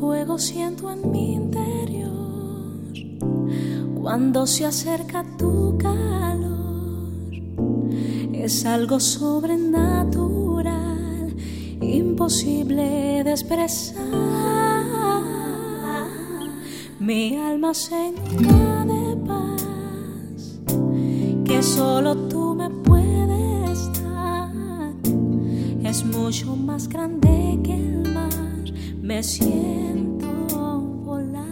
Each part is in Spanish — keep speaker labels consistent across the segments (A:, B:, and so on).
A: lo siento en mi interior cuando se acerca tu calor. Es algo sobrenatural, imposible de expresar. Mi alma se llena de paz, que solo tú me puedes dar. Es mucho más grande que el me siento volar.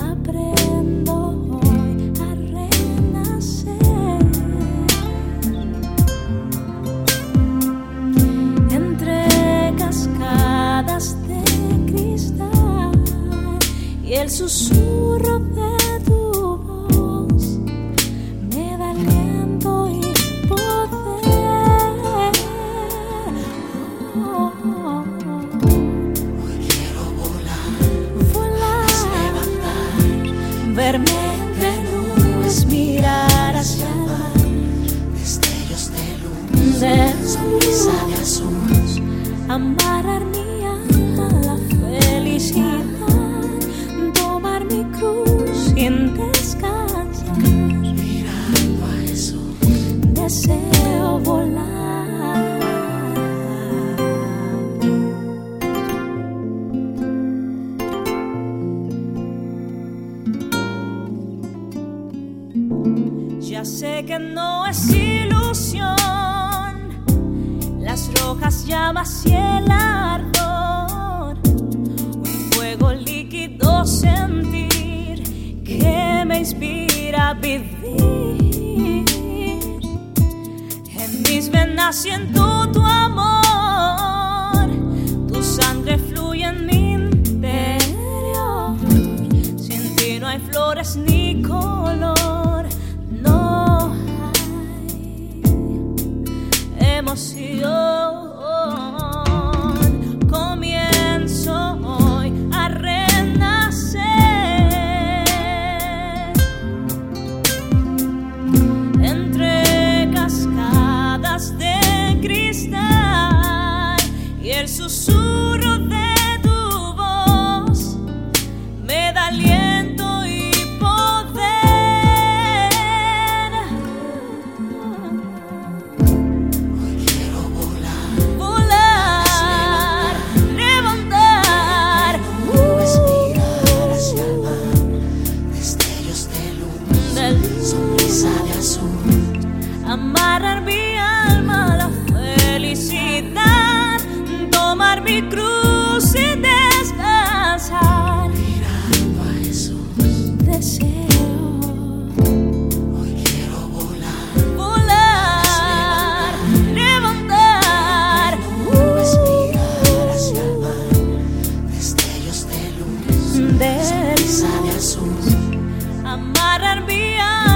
A: Aprendo hoy a renacer entre cascadas de cristal y el susurro de verme de nubes, mirar hacia mar.
B: Destellos de luz,
A: de
B: sonrisa de azul,
A: amarrar mi alma a la felicidad, tomar mi cruz sin descansar, Ya sé que no es ilusión las rojas llamas y el ardor, un fuego líquido sentir que me inspira a vivir. En mis venas siento tu amor, tu sangre fluye en mi interior. Sin ti no hay flores ni color, pasión. De
B: azul.
A: amarrar mi alma a la felicidad, tomar mi cruz y descansar.
B: Mirando a Jesús,
A: Deseo
B: hoy quiero volar.
A: volar, levantar,
B: Nubes, mirar hacia el mar. Destellos de luz,
A: del
B: sonrisa de azul.
A: amarrar mi alma